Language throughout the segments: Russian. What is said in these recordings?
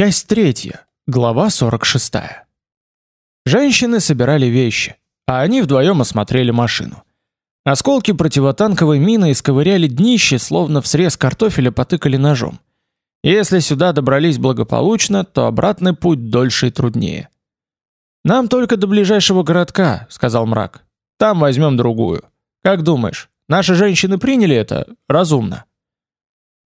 Часть третья, глава 46. Женщины собирали вещи, а они вдвоем осмотрели машину. Осколки противотанковой мины исковыряли днище, словно в срез картофеля потыкали ножом. Если сюда добрались благополучно, то обратный путь дольше и труднее. Нам только до ближайшего городка, сказал Мрак. Там возьмем другую. Как думаешь, наши женщины приняли это разумно?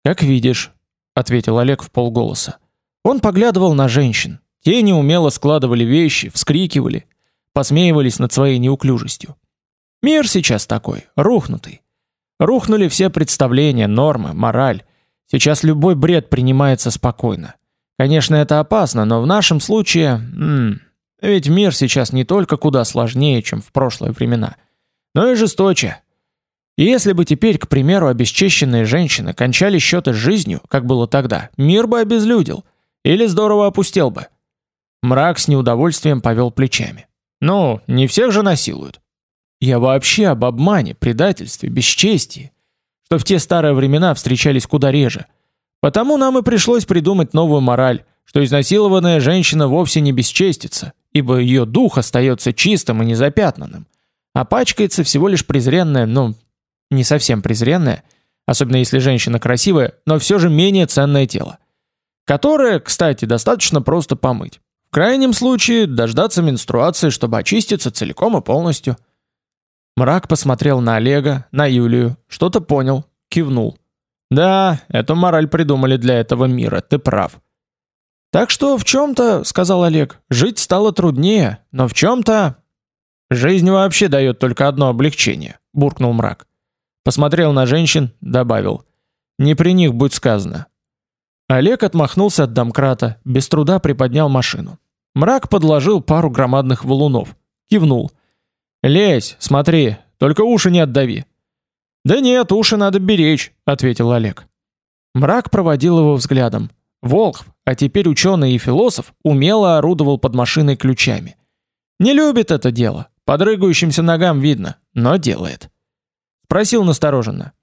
Как видишь, ответил Олег в полголоса. Он поглядывал на женщин. Те неумело складывали вещи, вскрикивали, посмеивались над своей неуклюжестью. Мир сейчас такой, рухнутый. Рухнули все представления, нормы, мораль. Сейчас любой бред принимается спокойно. Конечно, это опасно, но в нашем случае, м ведь мир сейчас не только куда сложнее, чем в прошлые времена, но и жесточе. И если бы теперь, к примеру, обесчещенные женщины кончали счеты с жизнью, как было тогда, мир бы обезлюдил или здорово опустел бы. Мрак с неудовольствием повел плечами. Ну, не всех же насилуют. Я вообще об обмане, предательстве, бесчестии, что в те старые времена встречались куда реже. Потому нам и пришлось придумать новую мораль, что изнасилованная женщина вовсе не бесчестится, ибо ее дух остается чистым и незапятнанным, а пачкается всего лишь презренная, ну, не совсем презренная, особенно если женщина красивая, но все же менее ценное тело, которое, кстати, достаточно просто помыть. В крайнем случае дождаться менструации, чтобы очиститься целиком и полностью. Мрак посмотрел на Олега, на Юлию, что-то понял, кивнул. Да, эту мораль придумали для этого мира, ты прав. Так что в чем то сказал Олег, жить стало труднее, но в чем то жизнь вообще дает только одно облегчение, буркнул Мрак. Посмотрел на женщин, добавил: "Не при них будь сказано". Олег отмахнулся от домкрата, без труда приподнял машину. Мрак подложил пару громадных валунов, кивнул: "Лезь, смотри, только уши не отдави". "Да нет, уши надо беречь", ответил Олег. Мрак проводил его взглядом. Волхв, а теперь ученый и философ, умело орудовал под машиной ключами. Не любит это дело, подрыгающимся ногам видно, но делает. Спросил настороженно: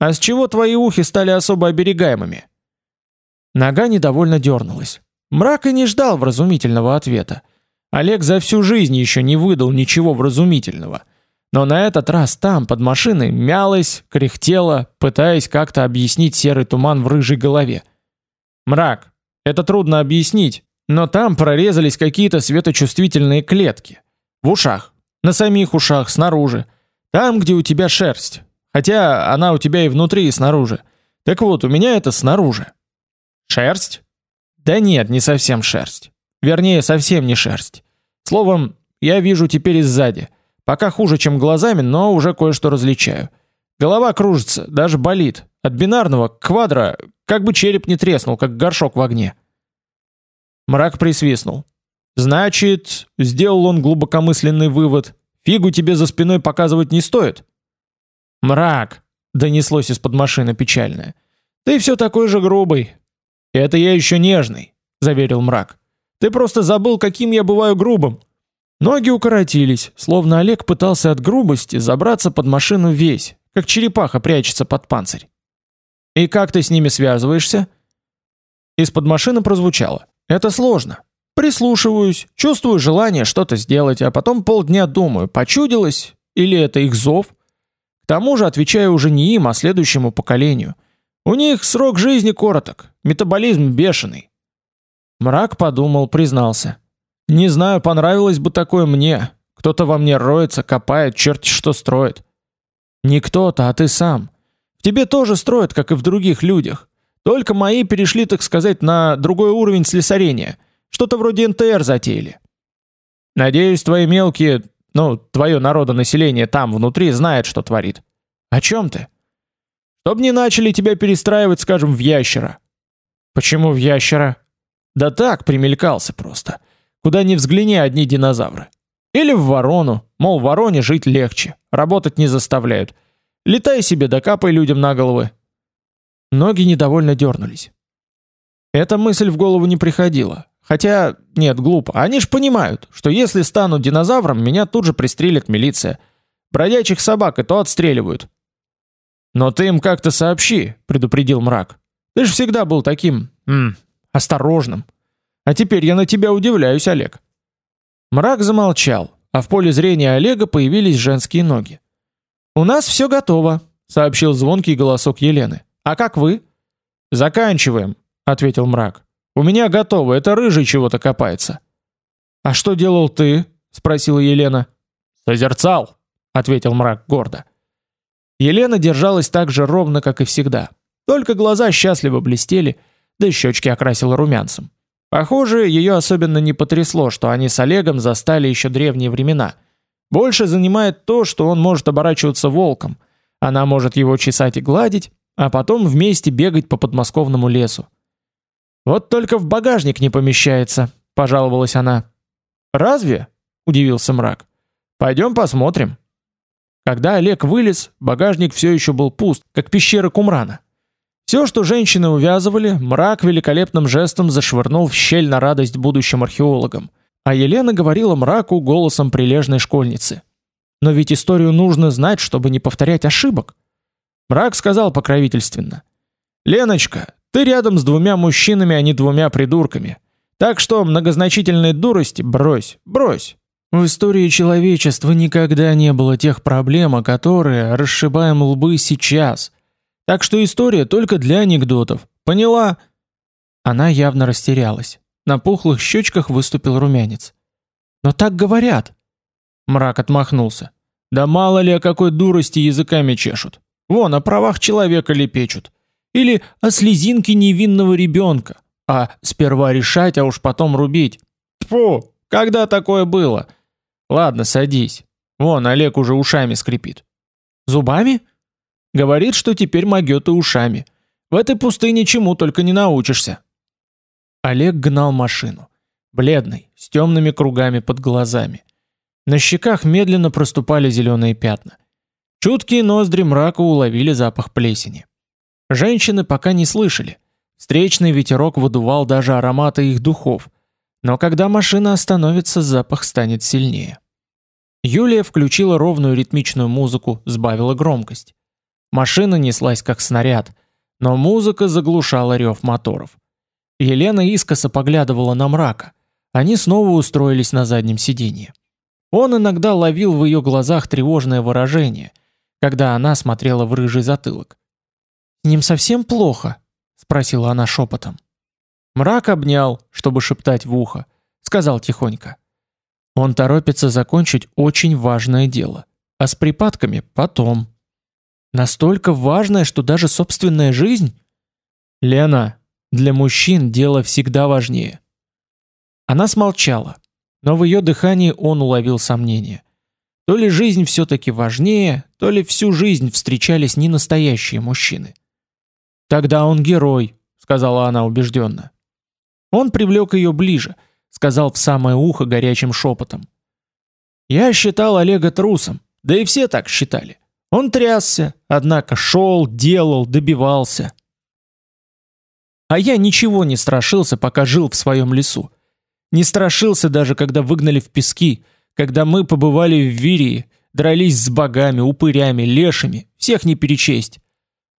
"А с чего твои ухи стали особо оберегаемыми?" Нога недовольно дернулась. Мрак и не ждал вразумительного ответа. Олег за всю жизнь еще не выдал ничего вразумительного. Но на этот раз там, под машиной, мялась, кряхтела, пытаясь как-то объяснить серый туман в рыжей голове. Мрак. Это трудно объяснить, но там прорезались какие-то светочувствительные клетки. В ушах, на самих ушах, снаружи. Там, где у тебя шерсть. Хотя она у тебя и внутри, и снаружи. Так вот, у меня это снаружи. Шерсть? Да нет, не совсем шерсть. Вернее, совсем не шерсть. Словом, я вижу теперь и сзади. Пока хуже, чем глазами, но уже кое-что различаю. Голова кружится, даже болит. От бинарного к квадро, как бы череп не треснул, как горшок в огне. Мрак присвистнул. Значит, сделал он глубокомысленный вывод. Фигу тебе за спиной показывать не стоит. Мрак, донеслось из-под машины печальное. Ты все такой же грубый. Это я еще нежный, заверил Мрак. Ты просто забыл, каким я бываю грубым. Ноги укоротились, словно Олег пытался от грубости забраться под машину весь, как черепаха прячется под панцирь. И как ты с ними связываешься? Из-под машины прозвучало: "Это сложно. Прислушиваюсь, чувствую желание что-то сделать, а потом полдня думаю, почудилось или это их зов. К тому же отвечаю уже не им, а следующему поколению. У них срок жизни короток, метаболизм бешеный". Мрак подумал, признался: "Не знаю, понравилось бы такое мне. Кто-то во мне роется, копает, черти что строит. Не кто-то, а ты сам. В тебе тоже строят, как и в других людях. Только мои перешли, так сказать, на другой уровень слесарения. Что-то вроде НТР затеяли. Надеюсь, твои мелкие, ну, твое народонаселение там внутри знает, что творит. О чем ты? Чтоб не начали тебя перестраивать, скажем, в ящера. Почему в ящера? Да так, примелькался просто. Куда ни взгляни, одни динозавры. Или в ворону, мол, вороне жить легче, работать не заставляют. Летай себе, докапай людям на головы. Ноги недовольно дернулись. Эта мысль в голову не приходила. Хотя, нет, глупо. Они ж понимают, что если стану динозавром, меня тут же пристрелит милиция. Бродячих собак и то отстреливают. Но ты им как-то сообщи, предупредил мрак. Ты ж всегда был таким, м, осторожным. А теперь я на тебя удивляюсь, Олег. Мрак замолчал, а в поле зрения Олега появились женские ноги. У нас все готово, сообщил звонкий голосок Елены. А как вы? Заканчиваем, ответил Мрак. У меня готово, это рыжий чего-то копается. А что делал ты? спросила Елена. Созерцал, ответил Мрак гордо. Елена держалась так же ровно, как и всегда. Только глаза счастливо блестели, да щечки окрасила румянцем. Похоже, ее особенно не потрясло, что они с Олегом застали еще древние времена. Больше занимает то, что он может оборачиваться волком. Она может его чесать и гладить, а потом вместе бегать по подмосковному лесу. Вот только в багажник не помещается, пожаловалась она. Разве? удивился мрак. Пойдем посмотрим. Когда Олег вылез, багажник все еще был пуст, как пещера Кумрана. Все, что женщины увязывали, мрак великолепным жестом зашвырнул в щель на радость будущим археологам. А Елена говорила мраку голосом прилежной школьницы. Но ведь историю нужно знать, чтобы не повторять ошибок. Мрак сказал покровительственно: "Леночка, ты рядом с двумя мужчинами, а не двумя придурками. Так что многозначительные дурости брось, брось. В истории человечества никогда не было тех проблем, которые расшибаем лбы сейчас. Так что история только для анекдотов. Поняла? Она явно растерялась. На пухлых щечках выступил румянец. Но так говорят. Мрак отмахнулся. Да мало ли о какой дурости языками чешут. Вон о правах человека лепечут. Или о слезинке невинного ребенка. А сперва решать, а уж потом рубить. Тьфу, когда такое было? Ладно, садись. Вон Олег уже ушами скрипит. Зубами? Говорит, что теперь могёт и ушами. В этой пустыне чему только не научишься. Олег гнал машину, бледный, с темными кругами под глазами. На щеках медленно проступали зеленые пятна. Чуткие ноздри мрака уловили запах плесени. Женщины пока не слышали. Встречный ветерок выдувал даже ароматы их духов. Но когда машина остановится, запах станет сильнее. Юлия включила ровную ритмичную музыку, сбавила громкость. Машина неслась как снаряд, но музыка заглушала рев моторов. Елена искоса поглядывала на мрака. Они снова устроились на заднем сиденье. Он иногда ловил в ее глазах тревожное выражение, когда она смотрела в рыжий затылок. «С ним совсем плохо?» — спросила она шепотом. Мрак обнял, чтобы шептать в ухо, сказал тихонько. Он торопится закончить очень важное дело, а с припадками потом. Настолько важное, что даже собственная жизнь? Лена, для мужчин дело всегда важнее. Она смолчала, но в ее дыхании он уловил сомнение. То ли жизнь все-таки важнее, то ли всю жизнь встречались не настоящие мужчины. «Тогда он герой», — сказала она убежденно. Он привлек ее ближе, сказал в самое ухо горячим шепотом. «Я считал Олега трусом, да и все так считали. Он трясся, однако шел, делал, добивался. А я ничего не страшился, пока жил в своем лесу. Не страшился даже, когда выгнали в пески, когда мы побывали в Вирии, дрались с богами, упырями, лешими, всех не перечесть.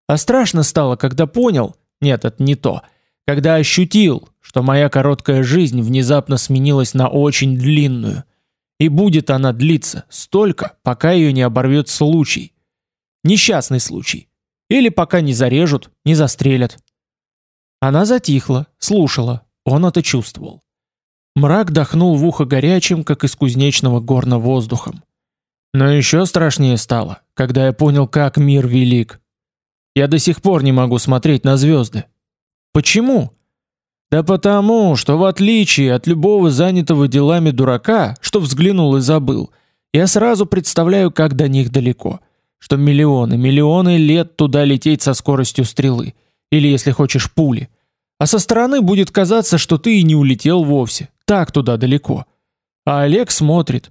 А страшно стало, когда понял, нет, это не то, когда ощутил, что моя короткая жизнь внезапно сменилась на очень длинную. И будет она длиться столько, пока ее не оборвет случай, Несчастный случай. Или пока не зарежут, не застрелят. Она затихла, слушала. Он это чувствовал. Мрак дохнул в ухо горячим, как из кузнечного горна воздухом. Но еще страшнее стало, когда я понял, как мир велик. Я до сих пор не могу смотреть на звезды. Почему? Да потому, что в отличие от любого занятого делами дурака, что взглянул и забыл, я сразу представляю, как до них далеко что миллионы, миллионы лет туда лететь со скоростью стрелы, или, если хочешь, пули. А со стороны будет казаться, что ты и не улетел вовсе, так туда далеко. А Олег смотрит.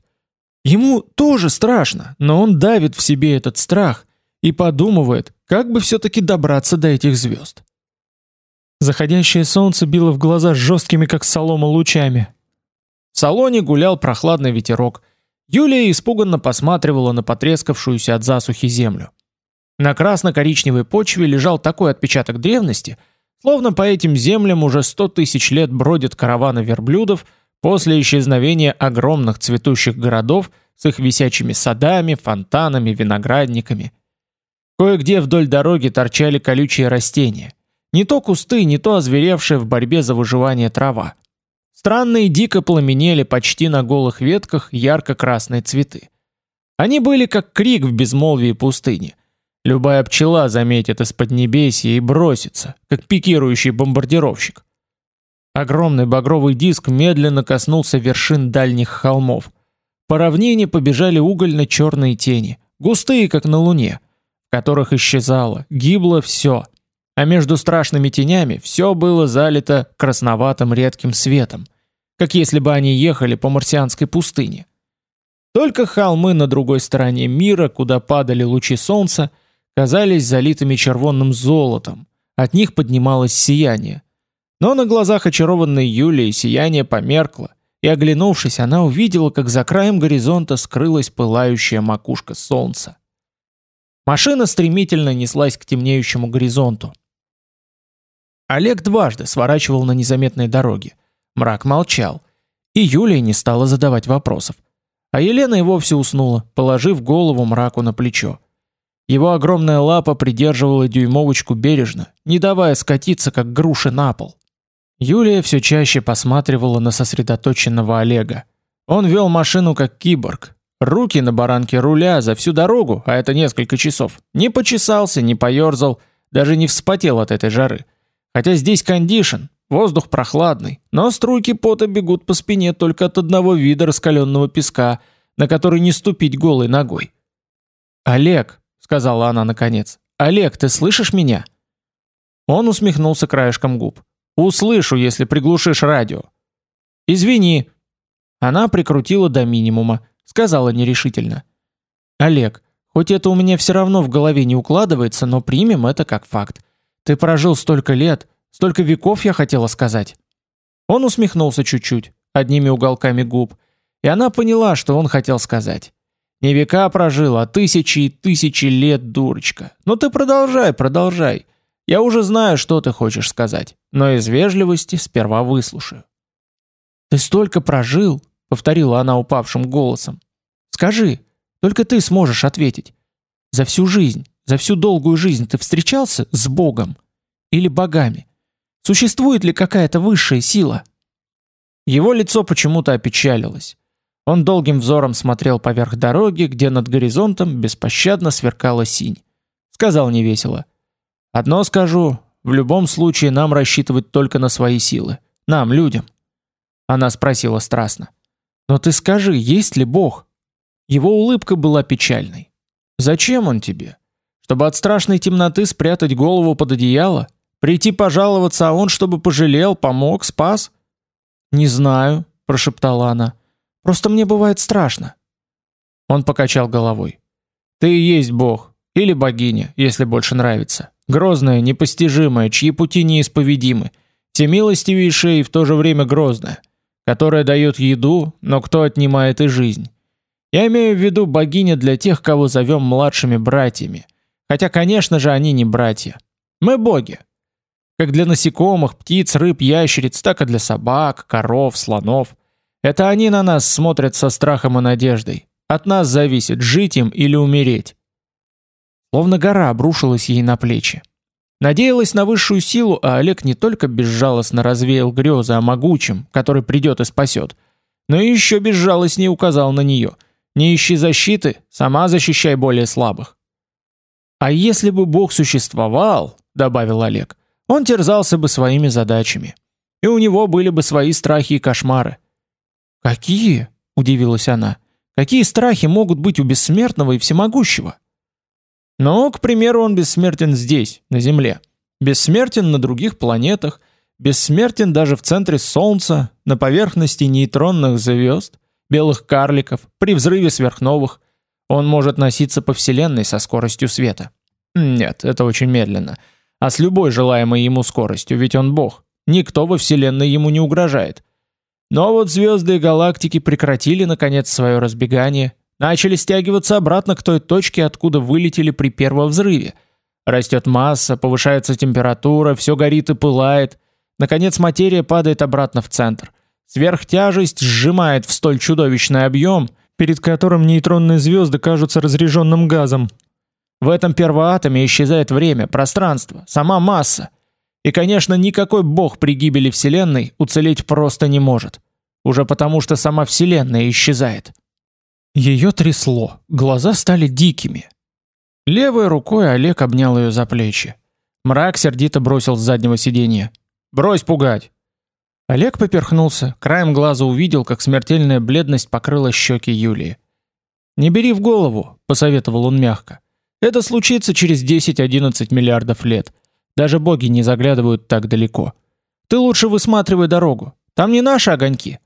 Ему тоже страшно, но он давит в себе этот страх и подумывает, как бы все-таки добраться до этих звезд. Заходящее солнце било в глаза жесткими, как солома, лучами. В салоне гулял прохладный ветерок, Юлия испуганно посматривала на потрескавшуюся от засухи землю. На красно-коричневой почве лежал такой отпечаток древности, Словно по этим землям уже сто тысяч лет бродят караваны верблюдов после исчезновения огромных цветущих городов с их висячими садами, фонтанами, виноградниками. Кое-где вдоль дороги торчали колючие растения. Не то кусты, не то озверевшая в борьбе за выживание трава. Странные дико пламенели почти на голых ветках ярко-красные цветы. Они были как крик в безмолвии пустыни. Любая пчела заметит из-под небесья и бросится, как пикирующий бомбардировщик. Огромный багровый диск медленно коснулся вершин дальних холмов. По равнине побежали угольно-черные тени, густые, как на луне, в которых исчезало, гибло все. А между страшными тенями все было залито красноватым редким светом, как если бы они ехали по марсианской пустыне. Только холмы на другой стороне мира, куда падали лучи солнца, казались залитыми червонным золотом. От них поднималось сияние. Но на глазах очарованной Юлии сияние померкло, и оглянувшись, она увидела, как за краем горизонта скрылась пылающая макушка солнца. Машина стремительно неслась к темнеющему горизонту. Олег дважды сворачивал на незаметной дороге. Мрак молчал, и Юлия не стала задавать вопросов. А Елена и вовсе уснула, положив голову мраку на плечо. Его огромная лапа придерживала дюймовочку бережно, не давая скатиться, как груши на пол. Юлия все чаще посматривала на сосредоточенного Олега. Он вел машину как киборг. Руки на баранке руля за всю дорогу, а это несколько часов. Не почесался, не поерзал, даже не вспотел от этой жары. Хотя здесь кондишн, воздух прохладный, но струйки пота бегут по спине только от одного вида раскаленного песка, на который не ступить голой ногой. «Олег», сказала она наконец. Олег, ты слышишь меня? Он усмехнулся краешком губ. Услышу, если приглушишь радио. Извини. Она прикрутила до минимума, сказала нерешительно. Олег, хоть это у меня все равно в голове не укладывается, но примем это как факт. Ты прожил столько лет, столько веков, я хотела сказать. Он усмехнулся чуть-чуть, одними уголками губ, и она поняла, что он хотел сказать. Не века прожил, а тысячи и тысячи лет, дурочка. Ну ты продолжай, продолжай. Я уже знаю, что ты хочешь сказать, но из вежливости сперва выслушаю. Ты столько прожил, повторила она упавшим голосом. Скажи, только ты сможешь ответить. За всю жизнь, за всю долгую жизнь ты встречался с Богом или богами? Существует ли какая-то высшая сила? Его лицо почему-то опечалилось. Он долгим взором смотрел поверх дороги, где над горизонтом беспощадно сверкала синь. Сказал невесело: "Одно скажу, в любом случае нам рассчитывать только на свои силы, нам, людям". Она спросила страстно: "Но ты скажи, есть ли Бог?" Его улыбка была печальной. "Зачем он тебе? Чтобы от страшной темноты спрятать голову под одеяло, прийти пожаловаться, а он чтобы пожалел, помог, спас?" "Не знаю", прошептала она. Просто мне бывает страшно. Он покачал головой. Ты и есть бог или богиня, если больше нравится. Грозная, непостижимая, чьи пути неисповедимы, всемилостивейшая и в то же время грозная, которая дает еду, но кто отнимает и жизнь. Я имею в виду богиня для тех, кого зовем младшими братьями. Хотя, конечно же, они не братья. Мы боги. Как для насекомых, птиц, рыб, ящериц, так и для собак, коров, слонов. Это они на нас смотрят со страхом и надеждой. От нас зависит, жить им или умереть. Словно гора обрушилась ей на плечи. Надеялась на высшую силу, а Олег не только безжалостно развеял грезы о могучем, который придет и спасет, но и еще безжалостнее указал на нее. Не ищи защиты, сама защищай более слабых. А если бы Бог существовал, добавил Олег, он терзался бы своими задачами. И у него были бы свои страхи и кошмары. Какие? удивилась она. Какие страхи могут быть у бессмертного и всемогущего? Но, к примеру, он бессмертен здесь, на земле. Бессмертен на других планетах, бессмертен даже в центре солнца, на поверхности нейтронных звезд, белых карликов, при взрыве сверхновых. Он может носиться по вселенной со скоростью света. Нет, это очень медленно. А с любой желаемой ему скоростью, ведь он бог. Никто во вселенной ему не угрожает. Но вот звезды и галактики прекратили наконец свое разбегание, начали стягиваться обратно к той точке, откуда вылетели при первом взрыве. Растет масса, повышается температура, все горит и пылает. Наконец материя падает обратно в центр. Сверхтяжесть сжимает в столь чудовищный объем, перед которым нейтронные звезды кажутся разряженным газом. В этом первоатоме исчезает время, пространство, сама масса. И, конечно, никакой бог при гибели Вселенной уцелеть просто не может. Уже потому, что сама Вселенная исчезает. Ее трясло, глаза стали дикими. Левой рукой Олег обнял ее за плечи. Мрак сердито бросил с заднего сиденья. «Брось пугать!» Олег поперхнулся, краем глаза увидел, как смертельная бледность покрыла щеки Юлии. «Не бери в голову», — посоветовал он мягко. «Это случится через 10-11 миллиардов лет. Даже боги не заглядывают так далеко. Ты лучше высматривай дорогу. Там не наши огоньки».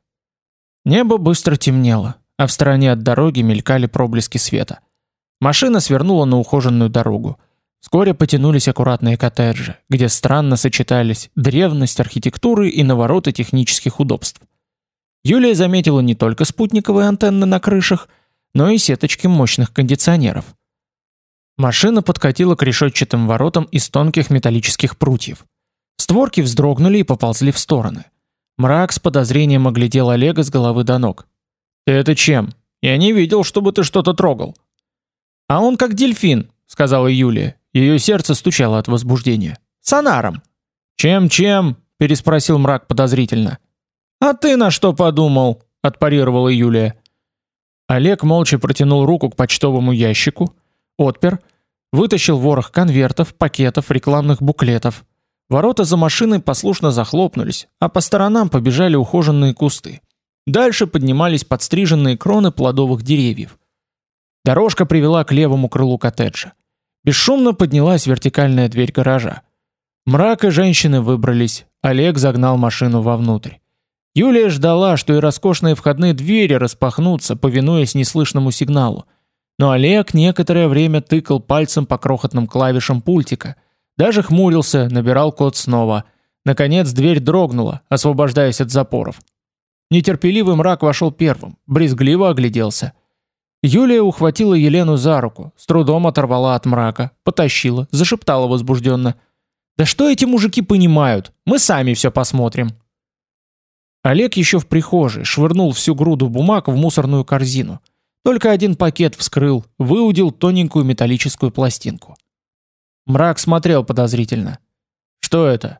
Небо быстро темнело, а в стороне от дороги мелькали проблески света. Машина свернула на ухоженную дорогу. Вскоре потянулись аккуратные коттеджи, где странно сочетались древность архитектуры и навороты технических удобств. Юлия заметила не только спутниковые антенны на крышах, но и сеточки мощных кондиционеров. Машина подкатила к решетчатым воротам из тонких металлических прутьев. Створки вздрогнули и поползли в стороны. Мрак с подозрением оглядел Олега с головы до ног. «Ты это чем? Я не видел, чтобы ты что-то трогал». «А он как дельфин», — сказала Юлия. Ее сердце стучало от возбуждения. «Сонаром». «Чем-чем?» — переспросил мрак подозрительно. «А ты на что подумал?» — отпарировала Юлия. Олег молча протянул руку к почтовому ящику, отпер, вытащил ворох конвертов, пакетов, рекламных буклетов. Ворота за машиной послушно захлопнулись, а по сторонам побежали ухоженные кусты. Дальше поднимались подстриженные кроны плодовых деревьев. Дорожка привела к левому крылу коттеджа. Бесшумно поднялась вертикальная дверь гаража. Мрак и женщины выбрались. Олег загнал машину вовнутрь. Юлия ждала, что и роскошные входные двери распахнутся, повинуясь неслышному сигналу. Но Олег некоторое время тыкал пальцем по крохотным клавишам пультика, даже хмурился, набирал код снова. Наконец дверь дрогнула, освобождаясь от запоров. Нетерпеливый мрак вошел первым, брезгливо огляделся. Юлия ухватила Елену за руку, с трудом оторвала от мрака, потащила, зашептала возбужденно. «Да что эти мужики понимают? Мы сами все посмотрим». Олег еще в прихожей швырнул всю груду бумаг в мусорную корзину. Только один пакет вскрыл, выудил тоненькую металлическую пластинку. Мрак смотрел подозрительно. «Что это?»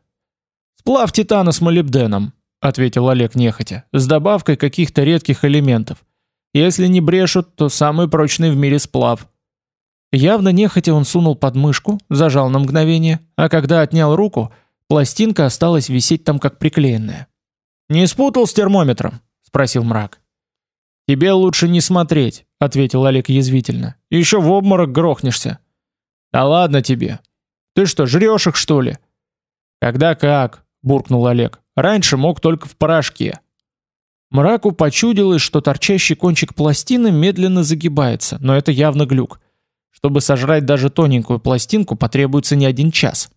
«Сплав титана с молибденом», — ответил Олег нехотя, «с добавкой каких-то редких элементов. Если не брешут, то самый прочный в мире сплав. Явно нехотя он сунул под мышку, зажал на мгновение, а когда отнял руку, пластинка осталась висеть там как приклеенная. «Не спутал с термометром?» — спросил мрак. «Тебе лучше не смотреть», — ответил Олег язвительно. «Еще в обморок грохнешься». «Да ладно тебе. Ты что, жрешь их, что ли?» «Когда как?» — буркнул Олег. «Раньше мог только в порошке». Мраку почудилось, что торчащий кончик пластины медленно загибается, но это явно глюк. Чтобы сожрать даже тоненькую пластинку, потребуется не один час.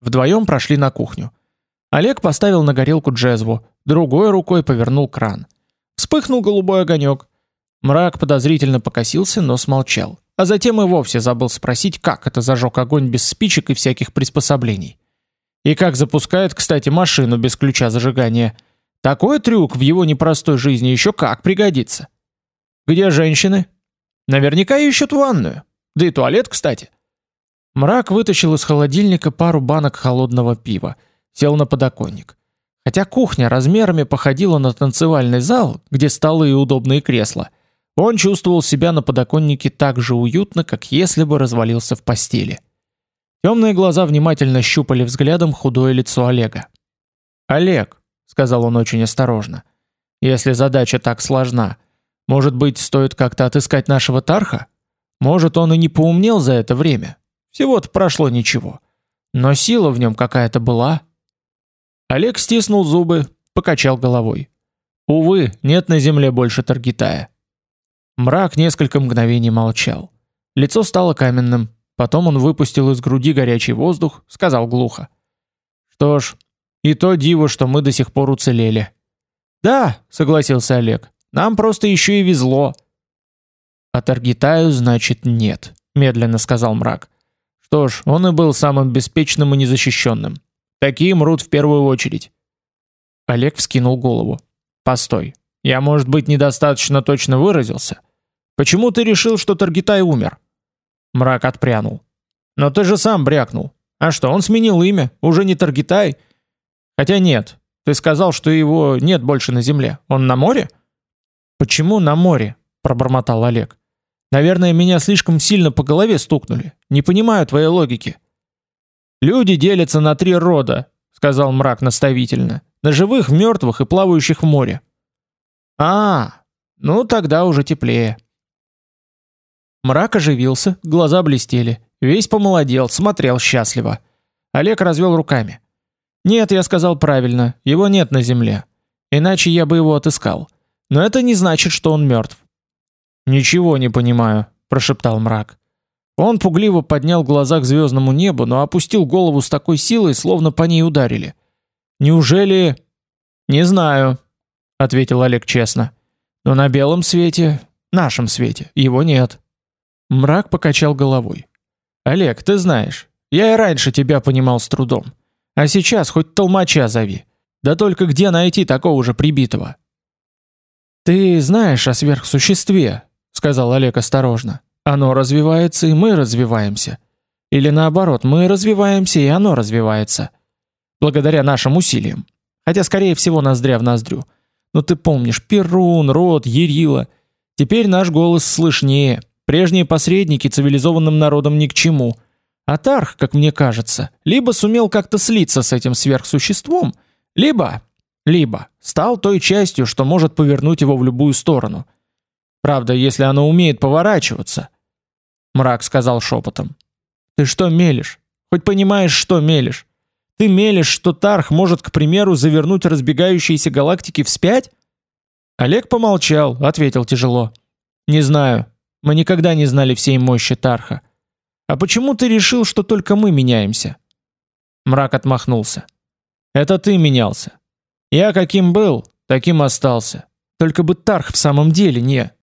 Вдвоем прошли на кухню. Олег поставил на горелку джезву, другой рукой повернул кран. Вспыхнул голубой огонек. Мрак подозрительно покосился, но смолчал. А затем и вовсе забыл спросить, как это зажег огонь без спичек и всяких приспособлений. И как запускают, кстати, машину без ключа зажигания – такой трюк в его непростой жизни еще как пригодится. Где женщины? Наверняка ищут ванную. Да и туалет, кстати. Мрак вытащил из холодильника пару банок холодного пива, сел на подоконник. Хотя кухня размерами походила на танцевальный зал, где столы и удобные кресла, он чувствовал себя на подоконнике так же уютно, как если бы развалился в постели. Темные глаза внимательно щупали взглядом худое лицо Олега. «Олег, сказал он очень осторожно. Если задача так сложна, может быть, стоит как-то отыскать нашего Тарха? Может, он и не поумнел за это время. Всего-то прошло ничего. Но сила в нем какая-то была. Олег стиснул зубы, покачал головой. Увы, нет на земле больше Таргитая. Мрак несколько мгновений молчал. Лицо стало каменным. Потом он выпустил из груди горячий воздух, сказал глухо: "Что ж, и то диво, что мы до сих пор уцелели. Да, согласился Олег. Нам просто еще и везло. А Таргитаю, значит, нет, медленно сказал мрак. Что ж, он и был самым беспечным и незащищенным. Такие мрут в первую очередь. Олег вскинул голову. Постой. Я, может быть, недостаточно точно выразился. Почему ты решил, что Таргитай умер? Мрак отпрянул. Но ты же сам брякнул. А что, он сменил имя? Уже не Таргитай? Хотя нет. Ты сказал, что его нет больше на земле. Он на море? Почему на море? пробормотал Олег. Наверное, меня слишком сильно по голове стукнули. Не понимаю твоей логики. Люди делятся на три рода, сказал мрак наставительно. На живых, мертвых и плавающих в море. А, ну тогда уже теплее. Мрак оживился, глаза блестели, весь помолодел, смотрел счастливо. Олег развел руками. Нет, я сказал правильно, его нет на земле. Иначе я бы его отыскал. Но это не значит, что он мертв. Ничего не понимаю, прошептал мрак. Он пугливо поднял глаза к звездному небу, но опустил голову с такой силой, словно по ней ударили. Неужели Не знаю, ответил Олег честно. Но на белом свете, нашем свете, его нет. Мрак покачал головой. Олег, ты знаешь, я и раньше тебя понимал с трудом. А сейчас хоть толмача зови. Да только где найти такого же прибитого? Ты знаешь о сверхсуществе, сказал Олег осторожно. Оно развивается, и мы развиваемся. Или наоборот, мы развиваемся, и оно развивается. Благодаря нашим усилиям. Хотя скорее всего ноздря в ноздрю. Но ты помнишь Перун, Род, Ерила. Теперь наш голос слышнее. Прежние посредники цивилизованным народам ни к чему. А Тарх, как мне кажется, либо сумел как-то слиться с этим сверхсуществом, либо либо стал той частью, что может повернуть его в любую сторону. Правда, если оно умеет поворачиваться. Мрак сказал шепотом. Ты что мелешь? Хоть понимаешь, что мелешь? Ты мелешь, что Тарх может, к примеру, завернуть разбегающиеся галактики вспять? Олег помолчал, ответил тяжело. Не знаю. Мы никогда не знали всей мощи Тарха. А почему ты решил, что только мы меняемся? Мрак отмахнулся. Это ты менялся. Я каким был, таким остался. Только бы Тарх в самом деле не